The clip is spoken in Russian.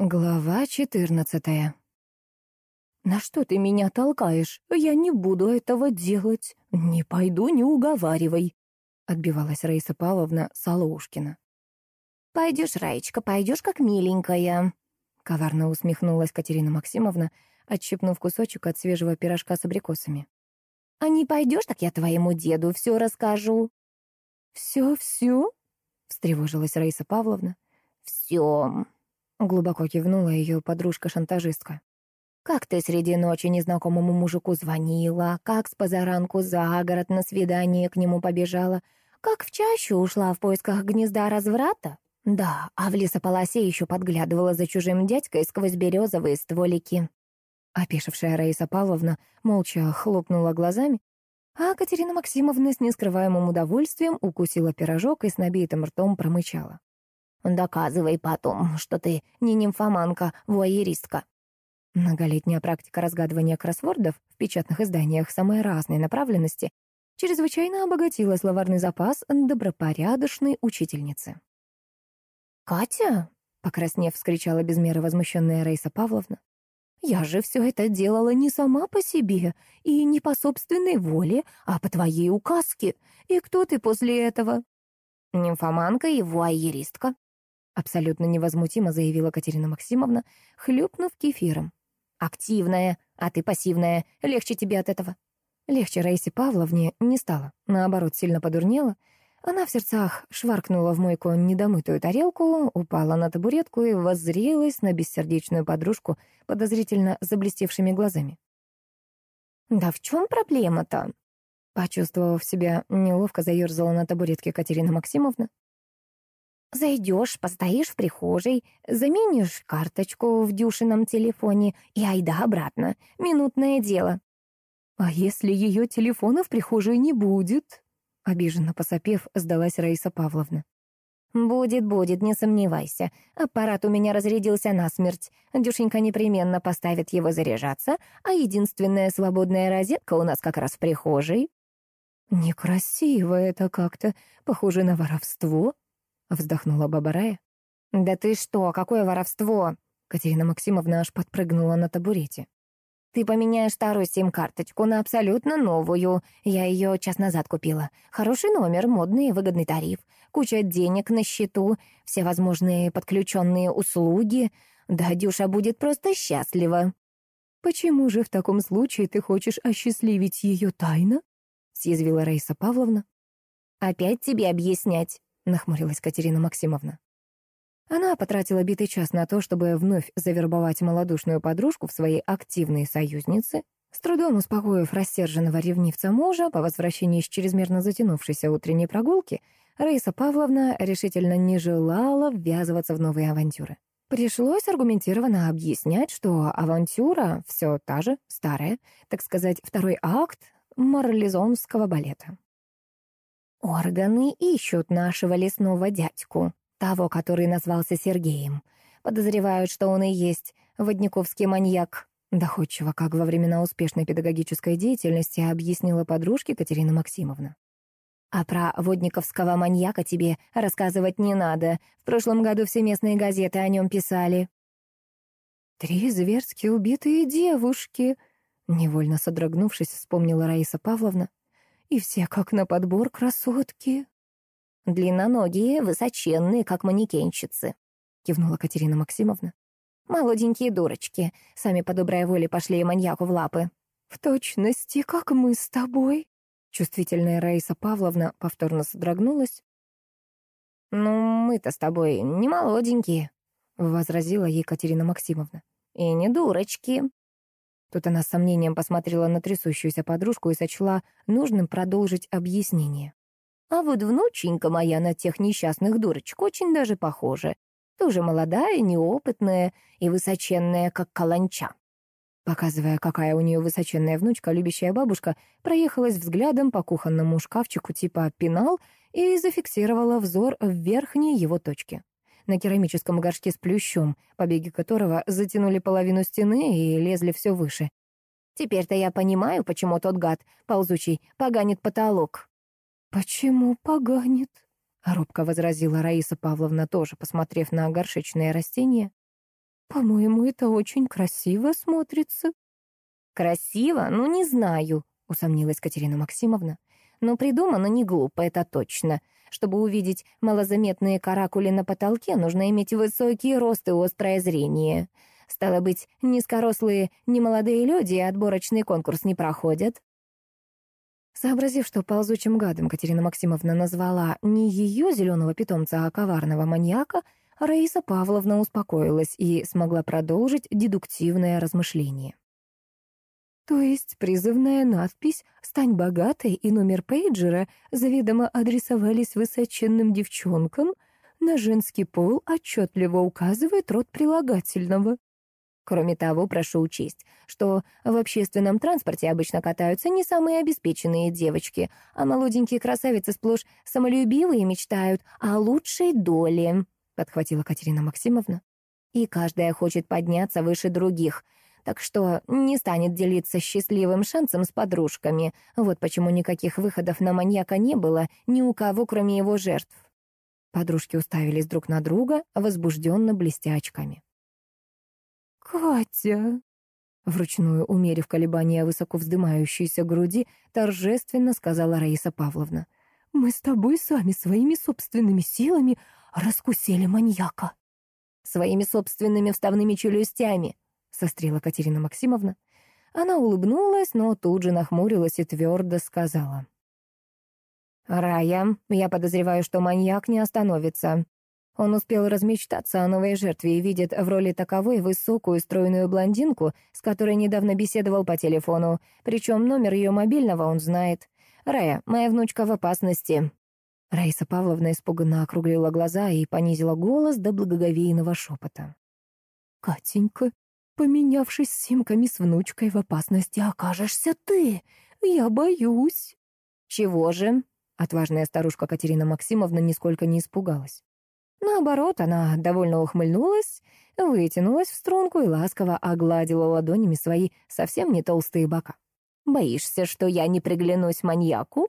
Глава четырнадцатая. «На что ты меня толкаешь? Я не буду этого делать. Не пойду, не уговаривай», — отбивалась Раиса Павловна Солоушкина. «Пойдешь, Раечка, пойдешь как миленькая», — коварно усмехнулась Катерина Максимовна, отщипнув кусочек от свежего пирожка с абрикосами. «А не пойдешь, так я твоему деду все расскажу». «Все-все?» — встревожилась Раиса Павловна. «Все», Глубоко кивнула ее подружка-шантажистка. «Как ты среди ночи незнакомому мужику звонила, как с позаранку за город на свидание к нему побежала, как в чащу ушла в поисках гнезда разврата? Да, а в лесополосе еще подглядывала за чужим дядькой сквозь березовые стволики». Опешившая Раиса Павловна молча хлопнула глазами, а Катерина Максимовна с нескрываемым удовольствием укусила пирожок и с набитым ртом промычала. Доказывай потом, что ты не нимфоманка, вуайеристка. Многолетняя практика разгадывания кроссвордов в печатных изданиях самой разной направленности чрезвычайно обогатила словарный запас добропорядочной учительницы. «Катя?» — покраснев, вскричала без меры возмущенная Раиса Павловна. «Я же все это делала не сама по себе и не по собственной воле, а по твоей указке. И кто ты после этого?» «Нимфоманка и вуайеристка», Абсолютно невозмутимо заявила Катерина Максимовна, хлюпнув кефиром. «Активная, а ты пассивная. Легче тебе от этого». Легче Раисе Павловне не стало. Наоборот, сильно подурнела. Она в сердцах шваркнула в мойку недомытую тарелку, упала на табуретку и воззрелась на бессердечную подружку подозрительно заблестевшими глазами. «Да в чем проблема-то?» Почувствовав себя, неловко заерзала на табуретке Катерина Максимовна. Зайдешь, постоишь в прихожей, заменишь карточку в дюшином телефоне и айда обратно. Минутное дело. А если ее телефона в прихожей не будет? Обиженно посопев, сдалась Раиса Павловна. «Будет, будет, не сомневайся. Аппарат у меня разрядился насмерть. Дюшенька непременно поставит его заряжаться, а единственная свободная розетка у нас как раз в прихожей». «Некрасиво это как-то. Похоже на воровство», — вздохнула баба Рая. «Да ты что, какое воровство?» Катерина Максимовна аж подпрыгнула на табурете. «Ты поменяешь старую сим-карточку на абсолютно новую. Я ее час назад купила. Хороший номер, модный и выгодный тариф. Куча денег на счету, все возможные подключенные услуги. Да, Дюша будет просто счастлива». «Почему же в таком случае ты хочешь осчастливить ее тайно?» — съязвила Раиса Павловна. «Опять тебе объяснять?» — нахмурилась Катерина Максимовна. Она потратила битый час на то, чтобы вновь завербовать малодушную подружку в своей активной союзнице, с трудом успокоив рассерженного ревнивца мужа по возвращении с чрезмерно затянувшейся утренней прогулки, Раиса Павловна решительно не желала ввязываться в новые авантюры. Пришлось аргументированно объяснять, что авантюра все та же, старая, так сказать, второй акт марлезонского балета. Органы ищут нашего лесного дядьку, того, который назвался Сергеем. Подозревают, что он и есть водниковский маньяк. Доходчиво, как во времена успешной педагогической деятельности, объяснила подружке Катерина Максимовна. А про водниковского маньяка тебе рассказывать не надо. В прошлом году все местные газеты о нем писали. «Три зверски убитые девушки», — невольно содрогнувшись, вспомнила Раиса Павловна. И все как на подбор красотки. Длинноногие, высоченные, как манекенщицы, кивнула Катерина Максимовна. Молоденькие дурочки, сами по доброй воле пошли маньяку в лапы. В точности, как мы с тобой. Чувствительная Раиса Павловна повторно содрогнулась. «Ну, мы-то с тобой не молоденькие», — возразила ей Катерина Максимовна. «И не дурочки. Тут она с сомнением посмотрела на трясущуюся подружку и сочла нужным продолжить объяснение. «А вот внученька моя на тех несчастных дурочек очень даже похожа. Тоже молодая, неопытная и высоченная, как каланча». Показывая, какая у нее высоченная внучка, любящая бабушка проехалась взглядом по кухонному шкафчику типа «пенал» и зафиксировала взор в верхней его точке на керамическом горшке с плющом, побеги которого затянули половину стены и лезли все выше. «Теперь-то я понимаю, почему тот гад, ползучий, поганит потолок». «Почему поганит?» — робко возразила Раиса Павловна, тоже посмотрев на горшечное растение. По-моему, это очень красиво смотрится. Красиво? Ну, не знаю, усомнилась Катерина Максимовна. Но придумано не глупо, это точно. Чтобы увидеть малозаметные каракули на потолке, нужно иметь высокий рост и острое зрение. Стало быть, низкорослые, немолодые люди отборочный конкурс не проходят. Сообразив, что ползучим гадом Катерина Максимовна назвала не ее зеленого питомца, а коварного маньяка, Раиса Павловна успокоилась и смогла продолжить дедуктивное размышление. То есть призывная надпись «Стань богатой» и номер пейджера заведомо адресовались высоченным девчонкам, на женский пол отчетливо указывает род прилагательного. Кроме того, прошу учесть, что в общественном транспорте обычно катаются не самые обеспеченные девочки, а молоденькие красавицы сплошь самолюбивые мечтают о лучшей доле, — подхватила Катерина Максимовна. И каждая хочет подняться выше других, так что не станет делиться счастливым шансом с подружками. Вот почему никаких выходов на маньяка не было ни у кого, кроме его жертв. Подружки уставились друг на друга, возбужденно блестя очками. «Катя!» Вручную умерив колебания высоко вздымающейся груди, торжественно сказала Раиса Павловна. «Мы с тобой сами своими собственными силами раскусили маньяка». «Своими собственными вставными челюстями», — сострила Катерина Максимовна. Она улыбнулась, но тут же нахмурилась и твердо сказала. «Рая, я подозреваю, что маньяк не остановится. Он успел размечтаться о новой жертве и видит в роли таковой высокую стройную блондинку, с которой недавно беседовал по телефону. Причем номер ее мобильного он знает. «Рая, моя внучка в опасности». Раиса Павловна испуганно округлила глаза и понизила голос до благоговейного шепота. «Катенька, поменявшись симками с внучкой, в опасности окажешься ты. Я боюсь». «Чего же?» Отважная старушка Катерина Максимовна нисколько не испугалась. Наоборот, она довольно ухмыльнулась, вытянулась в струнку и ласково огладила ладонями свои совсем не толстые бока. «Боишься, что я не приглянусь маньяку?»